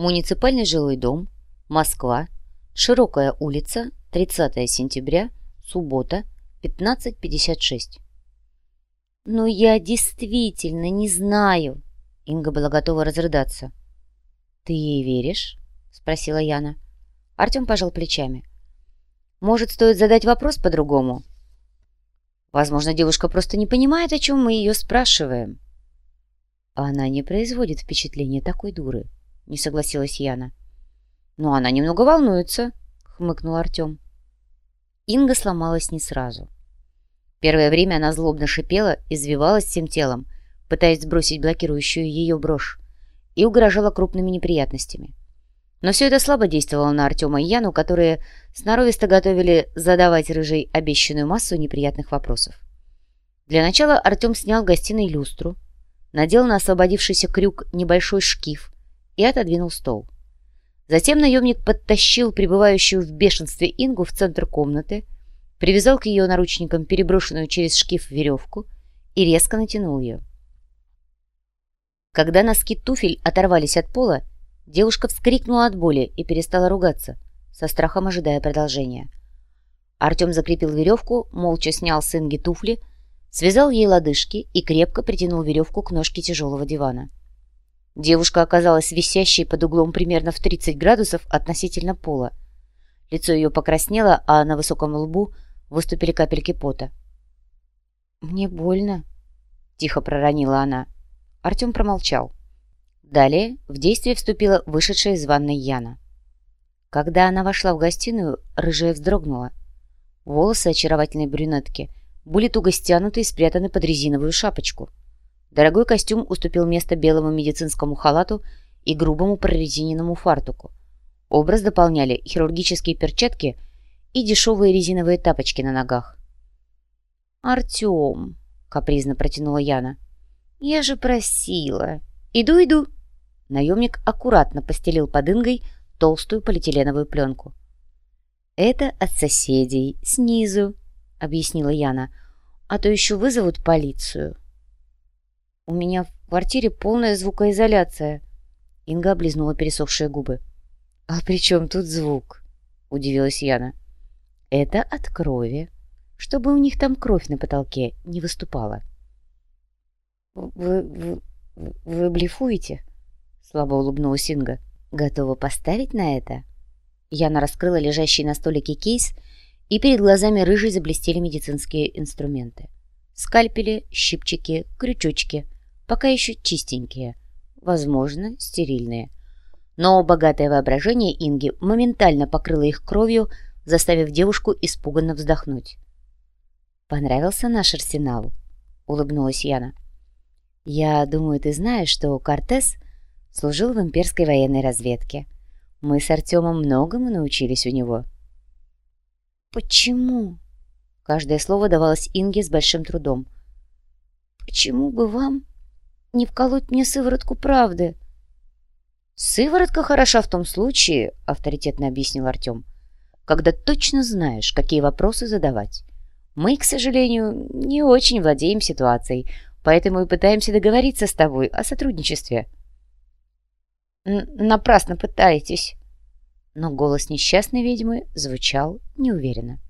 Муниципальный жилой дом, Москва, Широкая улица, 30 сентября, суббота, 15.56. «Но я действительно не знаю!» Инга была готова разрыдаться. «Ты ей веришь?» — спросила Яна. Артем пожал плечами. «Может, стоит задать вопрос по-другому?» «Возможно, девушка просто не понимает, о чем мы ее спрашиваем». «Она не производит впечатления такой дуры», — не согласилась Яна. «Но она немного волнуется», — хмыкнул Артем. Инга сломалась не сразу. Первое время она злобно шипела, извивалась всем телом, пытаясь сбросить блокирующую ее брошь, и угрожала крупными неприятностями. Но все это слабо действовало на Артема и Яну, которые сноровисто готовили задавать рыжей обещанную массу неприятных вопросов. Для начала Артем снял гостиной люстру, надел на освободившийся крюк небольшой шкив и отодвинул стол. Затем наемник подтащил пребывающую в бешенстве Ингу в центр комнаты, привязал к ее наручникам переброшенную через шкив веревку и резко натянул ее. Когда носки туфель оторвались от пола, девушка вскрикнула от боли и перестала ругаться, со страхом ожидая продолжения. Артем закрепил веревку, молча снял с Инги туфли, связал ей лодыжки и крепко притянул веревку к ножке тяжелого дивана. Девушка оказалась висящей под углом примерно в 30 градусов относительно пола. Лицо ее покраснело, а на высоком лбу выступили капельки пота. «Мне больно», — тихо проронила она. Артем промолчал. Далее в действие вступила вышедшая из ванной Яна. Когда она вошла в гостиную, рыжая вздрогнула. Волосы очаровательной брюнетки были туго стянуты и спрятаны под резиновую шапочку. Дорогой костюм уступил место белому медицинскому халату и грубому прорезиненному фартуку. Образ дополняли хирургические перчатки и дешевые резиновые тапочки на ногах. «Артем!» — капризно протянула Яна — «Я же просила. Иду, иду». Наемник аккуратно постелил под Ингой толстую полиэтиленовую пленку. «Это от соседей, снизу», — объяснила Яна. «А то еще вызовут полицию». «У меня в квартире полная звукоизоляция». Инга облизнула пересохшие губы. «А при чем тут звук?» — удивилась Яна. «Это от крови, чтобы у них там кровь на потолке не выступала». «Вы, вы, вы блефуете?» Слабо улыбнулась Инга. «Готова поставить на это?» Яна раскрыла лежащий на столике кейс, и перед глазами рыжей заблестели медицинские инструменты. Скальпели, щипчики, крючочки, пока еще чистенькие, возможно, стерильные. Но богатое воображение Инги моментально покрыло их кровью, заставив девушку испуганно вздохнуть. «Понравился наш арсенал?» — улыбнулась Яна. «Я думаю, ты знаешь, что Кортес служил в имперской военной разведке. Мы с Артемом многому научились у него». «Почему?» Каждое слово давалось Инге с большим трудом. «Почему бы вам не вколоть мне сыворотку правды?» «Сыворотка хороша в том случае», — авторитетно объяснил Артем, «когда точно знаешь, какие вопросы задавать. Мы, к сожалению, не очень владеем ситуацией, Поэтому и пытаемся договориться с тобой о сотрудничестве». «Напрасно пытаетесь». Но голос несчастной ведьмы звучал неуверенно.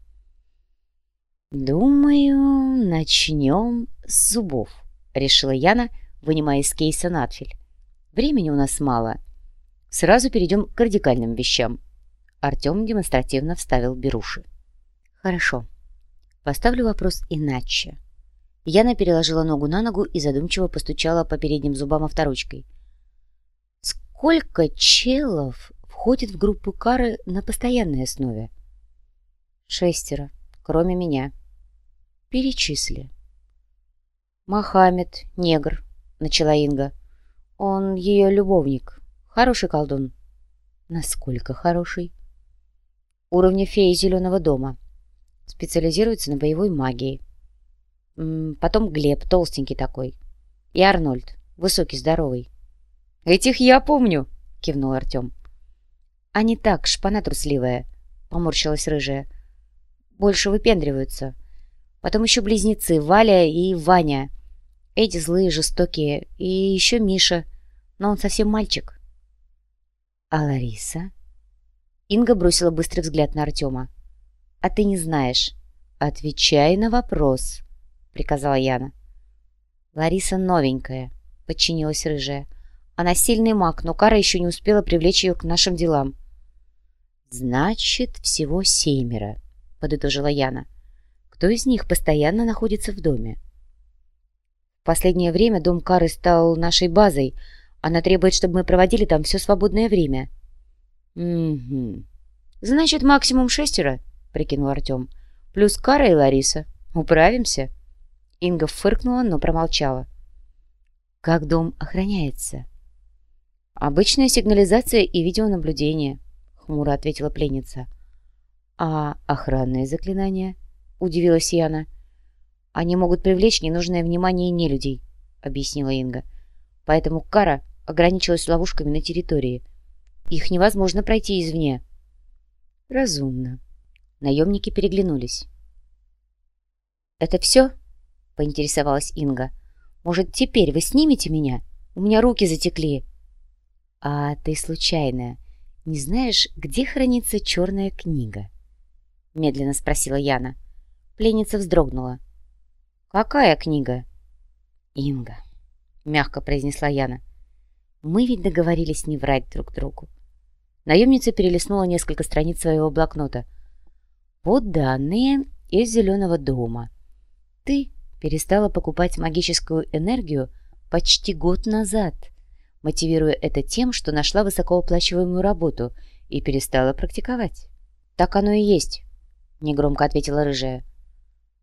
«Думаю, начнем с зубов», — решила Яна, вынимая из кейса надфиль. «Времени у нас мало. Сразу перейдем к радикальным вещам». Артем демонстративно вставил беруши. «Хорошо. Поставлю вопрос иначе. Яна переложила ногу на ногу и задумчиво постучала по передним зубам авторучкой. «Сколько челов входит в группу кары на постоянной основе?» «Шестеро, кроме меня». «Перечисли». «Мохаммед, негр», — начала Инга. «Он ее любовник. Хороший колдун». «Насколько хороший?» «Уровня феи Зеленого дома. Специализируется на боевой магии». Потом Глеб, толстенький такой. И Арнольд, высокий, здоровый. «Этих я помню», — кивнул Артем. «А не так, шпана трусливая», — поморщилась рыжая. «Больше выпендриваются. Потом еще близнецы Валя и Ваня. Эти злые, жестокие. И еще Миша. Но он совсем мальчик». «А Лариса?» Инга бросила быстрый взгляд на Артема. «А ты не знаешь. Отвечай на вопрос», — приказала Яна. «Лариса новенькая», — подчинилась рыжая. «Она сильный маг, но Кара еще не успела привлечь ее к нашим делам». «Значит, всего семеро», — подытожила Яна. «Кто из них постоянно находится в доме?» «В последнее время дом Кары стал нашей базой. Она требует, чтобы мы проводили там все свободное время». «Угу. Значит, максимум шестеро», — прикинул Артем. «Плюс Кара и Лариса. Управимся?» Инга фыркнула, но промолчала. «Как дом охраняется?» «Обычная сигнализация и видеонаблюдение», — хмуро ответила пленница. «А охранные заклинания?» — удивилась Яна. «Они могут привлечь ненужное внимание нелюдей», — объяснила Инга. «Поэтому кара ограничилась ловушками на территории. Их невозможно пройти извне». «Разумно». Наемники переглянулись. «Это все?» — поинтересовалась Инга. «Может, теперь вы снимете меня? У меня руки затекли». «А ты случайно не знаешь, где хранится черная книга?» Медленно спросила Яна. Пленница вздрогнула. «Какая книга?» «Инга», — мягко произнесла Яна. «Мы ведь договорились не врать друг другу». Наемница перелистнула несколько страниц своего блокнота. «Вот данные из Зеленого дома. Ты перестала покупать магическую энергию почти год назад, мотивируя это тем, что нашла высокооплачиваемую работу и перестала практиковать. «Так оно и есть», — негромко ответила рыжая.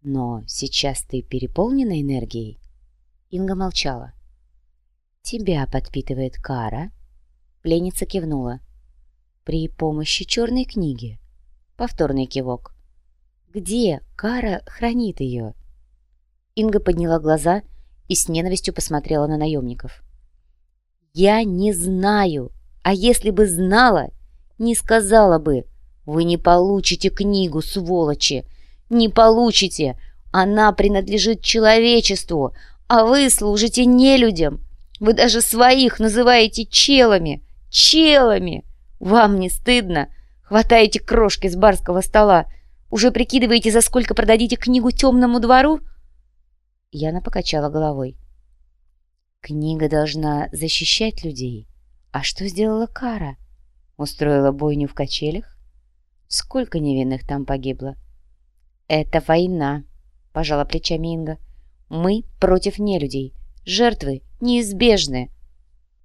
«Но сейчас ты переполнена энергией?» Инга молчала. «Тебя подпитывает кара?» Пленница кивнула. «При помощи черной книги». Повторный кивок. «Где кара хранит ее?» Инга подняла глаза и с ненавистью посмотрела на наемников. «Я не знаю, а если бы знала, не сказала бы. Вы не получите книгу, сволочи, не получите. Она принадлежит человечеству, а вы служите нелюдям. Вы даже своих называете челами, челами. Вам не стыдно? Хватаете крошки с барского стола, уже прикидываете, за сколько продадите книгу темному двору?» Яна покачала головой. Книга должна защищать людей. А что сделала Кара? Устроила бойню в качелях? Сколько невинных там погибло? Это война, пожала плечами Инга. Мы против нелюдей. Жертвы неизбежны.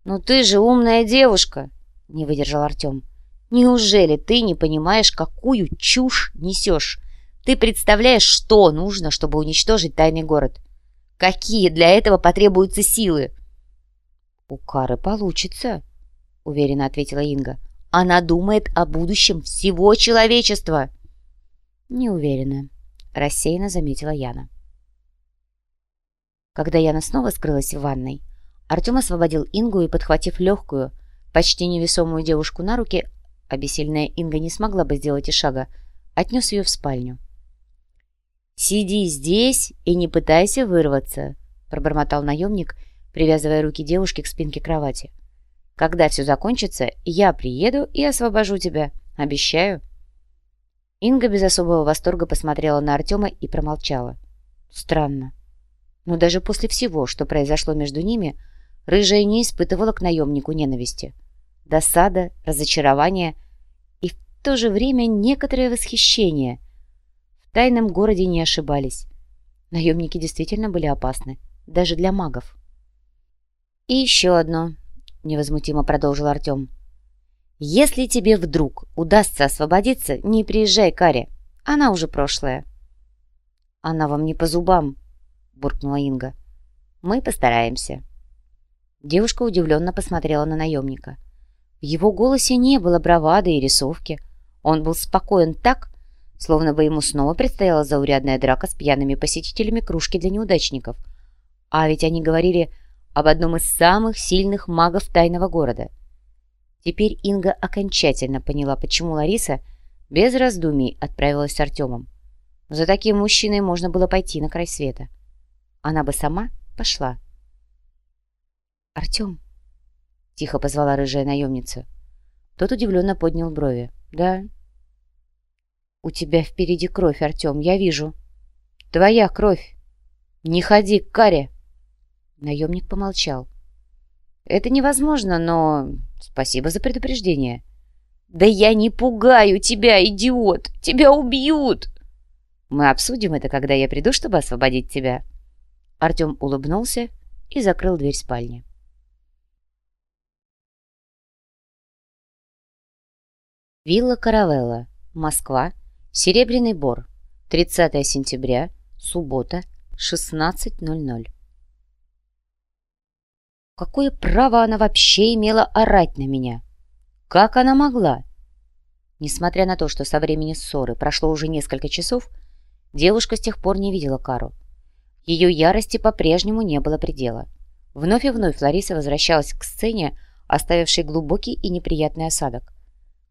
«Ну ты же умная девушка!» — не выдержал Артем. «Неужели ты не понимаешь, какую чушь несешь? Ты представляешь, что нужно, чтобы уничтожить тайный город? Какие для этого потребуются силы?» «У Кары получится», — уверенно ответила Инга. «Она думает о будущем всего человечества». «Не уверена», — рассеянно заметила Яна. Когда Яна снова скрылась в ванной, Артем освободил Ингу и, подхватив легкую, почти невесомую девушку на руки, обессильная Инга не смогла бы сделать и шага, отнес ее в спальню. «Сиди здесь и не пытайся вырваться», — пробормотал наемник, привязывая руки девушки к спинке кровати. «Когда все закончится, я приеду и освобожу тебя. Обещаю». Инга без особого восторга посмотрела на Артема и промолчала. Странно. Но даже после всего, что произошло между ними, Рыжая не испытывала к наемнику ненависти. Досада, разочарование и в то же время некоторое восхищение — тайном городе не ошибались. Наемники действительно были опасны, даже для магов. «И еще одно», — невозмутимо продолжил Артем. «Если тебе вдруг удастся освободиться, не приезжай к Аре. Она уже прошлая». «Она вам не по зубам», — буркнула Инга. «Мы постараемся». Девушка удивленно посмотрела на наемника. В его голосе не было бравады и рисовки. Он был спокоен так, словно бы ему снова предстояла заурядная драка с пьяными посетителями кружки для неудачников. А ведь они говорили об одном из самых сильных магов тайного города. Теперь Инга окончательно поняла, почему Лариса без раздумий отправилась с Артемом. За таким мужчиной можно было пойти на край света. Она бы сама пошла. «Артем!» — тихо позвала рыжая наемница. Тот удивленно поднял брови. «Да». «У тебя впереди кровь, Артем, я вижу». «Твоя кровь. Не ходи к каре». Наемник помолчал. «Это невозможно, но спасибо за предупреждение». «Да я не пугаю тебя, идиот! Тебя убьют!» «Мы обсудим это, когда я приду, чтобы освободить тебя». Артем улыбнулся и закрыл дверь спальни. Вилла Каравелла, Москва, Серебряный Бор, 30 сентября, суббота, 16.00. Какое право она вообще имела орать на меня? Как она могла? Несмотря на то, что со времени ссоры прошло уже несколько часов, девушка с тех пор не видела Кару. Ее ярости по-прежнему не было предела. Вновь и вновь Лариса возвращалась к сцене, оставившей глубокий и неприятный осадок.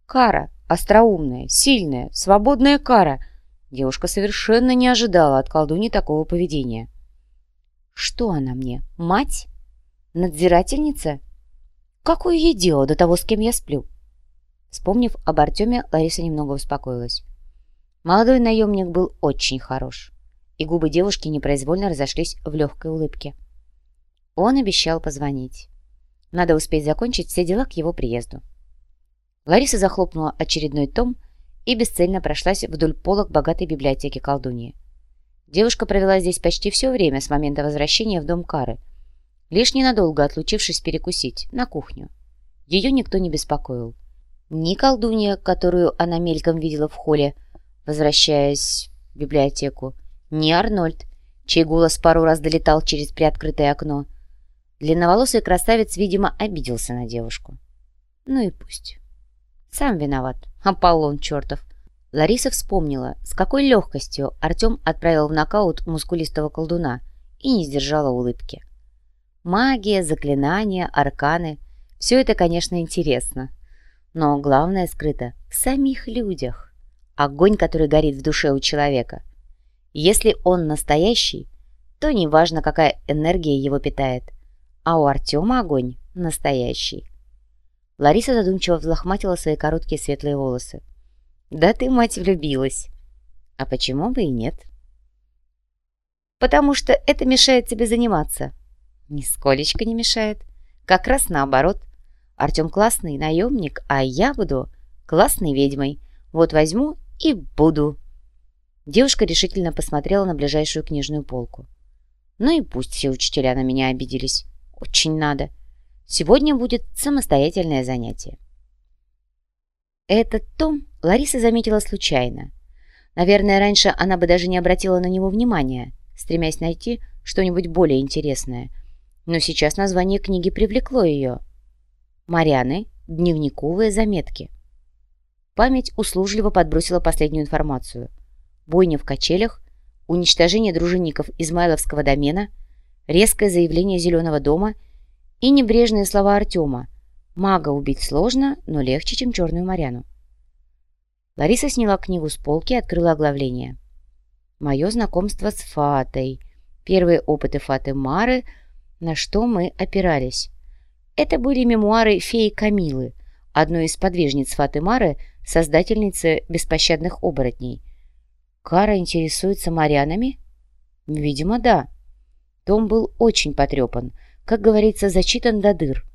Кара, остроумная, сильная, свободная Кара. Девушка совершенно не ожидала от колдуни такого поведения. Что она мне, мать? Надзирательница? Какое ей дело до того, с кем я сплю? Вспомнив об Артеме, Лариса немного успокоилась. Молодой наемник был очень хорош, и губы девушки непроизвольно разошлись в легкой улыбке. Он обещал позвонить. Надо успеть закончить все дела к его приезду. Лариса захлопнула очередной том и бесцельно прошлась вдоль полок богатой библиотеки колдуньи. Девушка провела здесь почти все время с момента возвращения в дом Кары, лишь ненадолго отлучившись перекусить на кухню. Ее никто не беспокоил. Ни колдунья, которую она мельком видела в холле, возвращаясь в библиотеку, ни Арнольд, чей голос пару раз долетал через приоткрытое окно. Длинноволосый красавец, видимо, обиделся на девушку. Ну и пусть. Сам виноват, Аполлон чертов. Лариса вспомнила, с какой легкостью Артем отправил в нокаут мускулистого колдуна и не сдержала улыбки. Магия, заклинания, арканы – все это, конечно, интересно – но главное скрыто в самих людях. Огонь, который горит в душе у человека. Если он настоящий, то неважно, какая энергия его питает. А у Артема огонь настоящий. Лариса задумчиво взлохматила свои короткие светлые волосы. «Да ты, мать, влюбилась!» «А почему бы и нет?» «Потому что это мешает тебе заниматься». «Нисколечко не мешает. Как раз наоборот. Артем классный наемник, а я буду классной ведьмой. Вот возьму и буду». Девушка решительно посмотрела на ближайшую книжную полку. «Ну и пусть все учителя на меня обиделись. Очень надо. Сегодня будет самостоятельное занятие». Этот том Лариса заметила случайно. Наверное, раньше она бы даже не обратила на него внимания, стремясь найти что-нибудь более интересное. Но сейчас название книги привлекло ее – Марианы, дневниковые заметки. Память услужливо подбросила последнюю информацию. Бойня в качелях, уничтожение дружинников Измайловского домена, резкое заявление Зеленого дома и небрежные слова Артема. Мага убить сложно, но легче, чем черную Маряну. Лариса сняла книгу с полки и открыла оглавление. «Мое знакомство с Фатой. Первые опыты Фаты Мары, на что мы опирались». Это были мемуары феи Камилы, одной из подвижниц Фатымары, создательницы беспощадных оборотней. Кара интересуется Марианами? Видимо, да. Том был очень потрепан, как говорится, зачитан до дыр.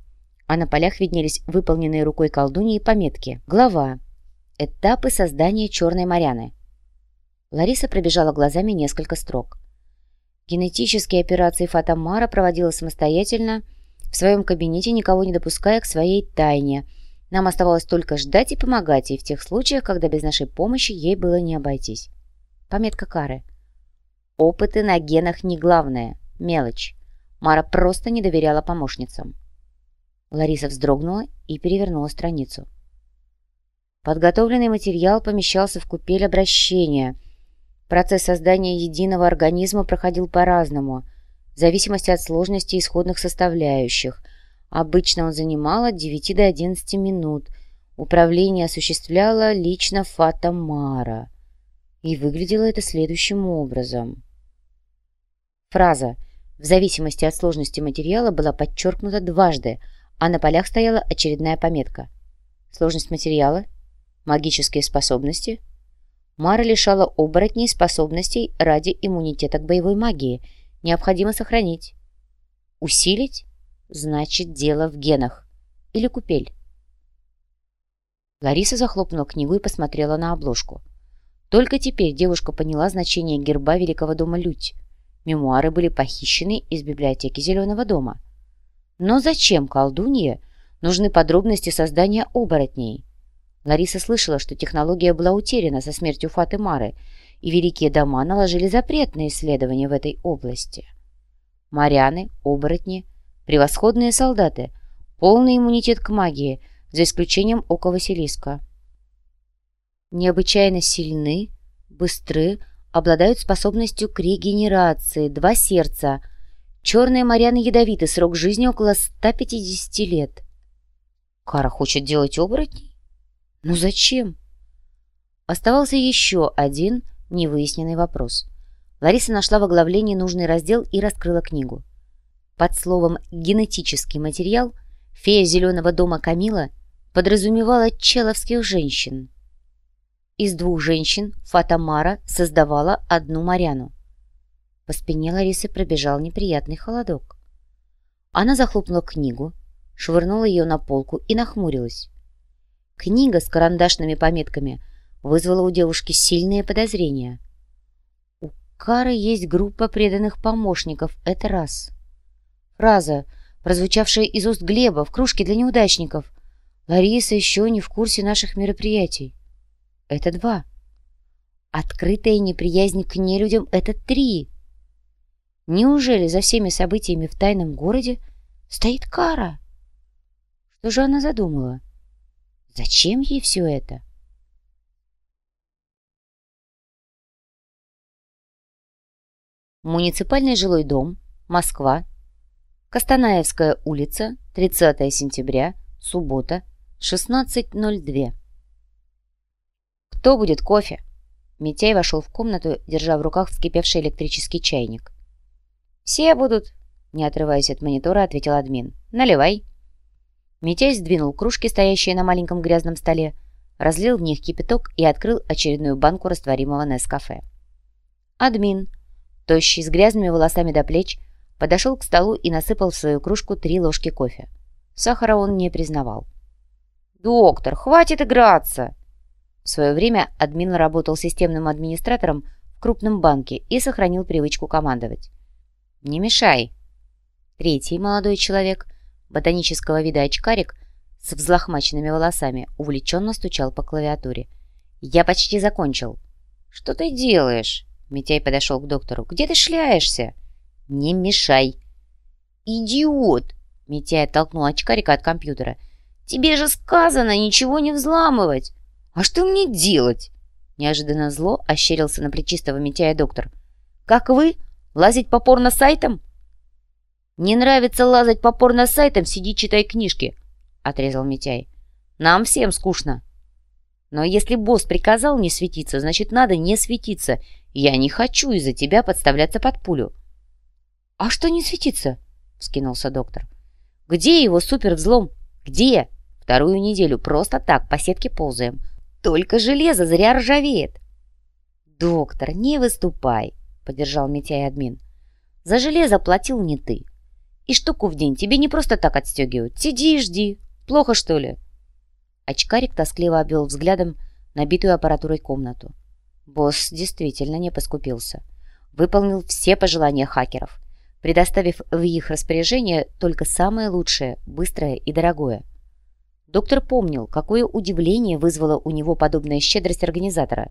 А на полях виднелись выполненные рукой колдуньи пометки. Глава. Этапы создания черной Марианы. Лариса пробежала глазами несколько строк. Генетические операции Фатамара проводила самостоятельно – в своем кабинете, никого не допуская к своей тайне. Нам оставалось только ждать и помогать ей в тех случаях, когда без нашей помощи ей было не обойтись. Пометка Кары. Опыты на генах не главное. Мелочь. Мара просто не доверяла помощницам. Лариса вздрогнула и перевернула страницу. Подготовленный материал помещался в купель обращения. Процесс создания единого организма проходил по-разному – в зависимости от сложности исходных составляющих. Обычно он занимал от 9 до 11 минут. Управление осуществляла лично Фата Мара. И выглядело это следующим образом. Фраза «в зависимости от сложности материала» была подчеркнута дважды, а на полях стояла очередная пометка. Сложность материала? Магические способности? Мара лишала оборотней способностей ради иммунитета к боевой магии. Необходимо сохранить. Усилить? Значит, дело в генах. Или купель. Лариса захлопнула книгу и посмотрела на обложку. Только теперь девушка поняла значение герба Великого дома Людь. Мемуары были похищены из библиотеки Зеленого дома. Но зачем колдунье нужны подробности создания оборотней? Лариса слышала, что технология была утеряна со смертью Фаты Мары, и великие дома наложили запрет на исследования в этой области. Моряны, оборотни, превосходные солдаты, полный иммунитет к магии, за исключением ока Василиска. Необычайно сильны, быстры, обладают способностью к регенерации, два сердца. Черные моряны ядовиты, срок жизни около 150 лет. Кара хочет делать оборотней? Ну зачем? Оставался еще один невыясненный вопрос. Лариса нашла в оглавлении нужный раздел и раскрыла книгу. Под словом «генетический материал» фея зеленого дома Камила подразумевала человских женщин. Из двух женщин Фатамара создавала одну Маряну. По спине Ларисы пробежал неприятный холодок. Она захлопнула книгу, швырнула ее на полку и нахмурилась. Книга с карандашными пометками вызвала у девушки сильные подозрения. У Кары есть группа преданных помощников, это раз. Фраза, прозвучавшая из уст Глеба в кружке для неудачников. Лариса еще не в курсе наших мероприятий. Это два. Открытая неприязнь к нелюдям — это три. Неужели за всеми событиями в тайном городе стоит кара? Что же она задумала? Зачем ей все это? Муниципальный жилой дом, Москва, Костанаевская улица, 30 сентября, суббота, 16.02. «Кто будет кофе?» Митяй вошел в комнату, держа в руках вскипевший электрический чайник. «Все будут», — не отрываясь от монитора, ответил админ. «Наливай». Митяй сдвинул кружки, стоящие на маленьком грязном столе, разлил в них кипяток и открыл очередную банку растворимого Нескафе. Админ, тощий, с грязными волосами до плеч, подошел к столу и насыпал в свою кружку три ложки кофе. Сахара он не признавал. «Доктор, хватит играться!» В свое время админ работал системным администратором в крупном банке и сохранил привычку командовать. «Не мешай!» Третий молодой человек, ботанического вида очкарик, с взлохмаченными волосами, увлеченно стучал по клавиатуре. «Я почти закончил». «Что ты делаешь?» Митяй подошел к доктору. «Где ты шляешься?» «Не мешай!» «Идиот!» Митяй оттолкнул очкарика от компьютера. «Тебе же сказано ничего не взламывать!» «А что мне делать?» Неожиданно зло ощерился на плечистого Митяя доктор. «Как вы? Лазить по порно-сайтам?» «Не нравится лазать по порно-сайтам? Сиди, читай книжки», — отрезал Митяй. «Нам всем скучно». «Но если босс приказал не светиться, значит, надо не светиться. Я не хочу из-за тебя подставляться под пулю». «А что не светиться?» — вскинулся доктор. «Где его супервзлом? Где? Вторую неделю просто так по сетке ползаем. Только железо зря ржавеет. «Доктор, не выступай», — поддержал Митяй админ. «За железо платил не ты. И штуку в день тебе не просто так отстегивают. Сиди и жди. Плохо, что ли?» Очкарик тоскливо обвел взглядом набитую аппаратурой комнату. Босс действительно не поскупился. Выполнил все пожелания хакеров, предоставив в их распоряжение только самое лучшее, быстрое и дорогое — Доктор помнил, какое удивление вызвала у него подобная щедрость организатора.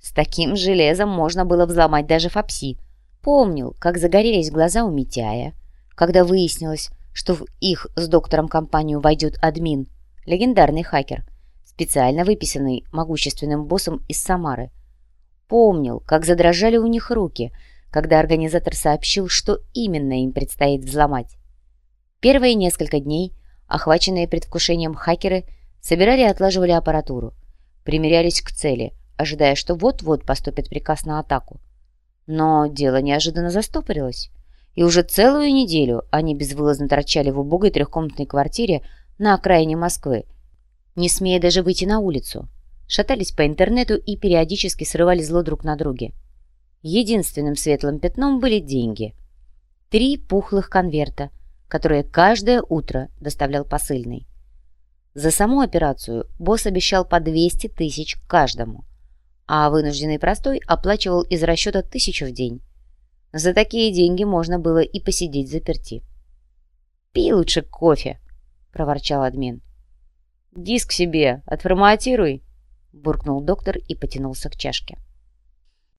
С таким железом можно было взломать даже фапси. Помнил, как загорелись глаза у Митяя, когда выяснилось, что в их с доктором компанию войдет админ, легендарный хакер, специально выписанный могущественным боссом из Самары. Помнил, как задрожали у них руки, когда организатор сообщил, что именно им предстоит взломать. Первые несколько дней – Охваченные предвкушением хакеры собирали и отлаживали аппаратуру, примерялись к цели, ожидая, что вот-вот поступит приказ на атаку. Но дело неожиданно застопорилось, и уже целую неделю они безвылазно торчали в убогой трехкомнатной квартире на окраине Москвы, не смея даже выйти на улицу. Шатались по интернету и периодически срывали зло друг на друге. Единственным светлым пятном были деньги. Три пухлых конверта, которые каждое утро доставлял посыльный. За саму операцию босс обещал по 200 тысяч каждому, а вынужденный простой оплачивал из расчета тысячу в день. За такие деньги можно было и посидеть заперти. «Пей лучше кофе», — проворчал админ. «Диск себе отформатируй», — буркнул доктор и потянулся к чашке.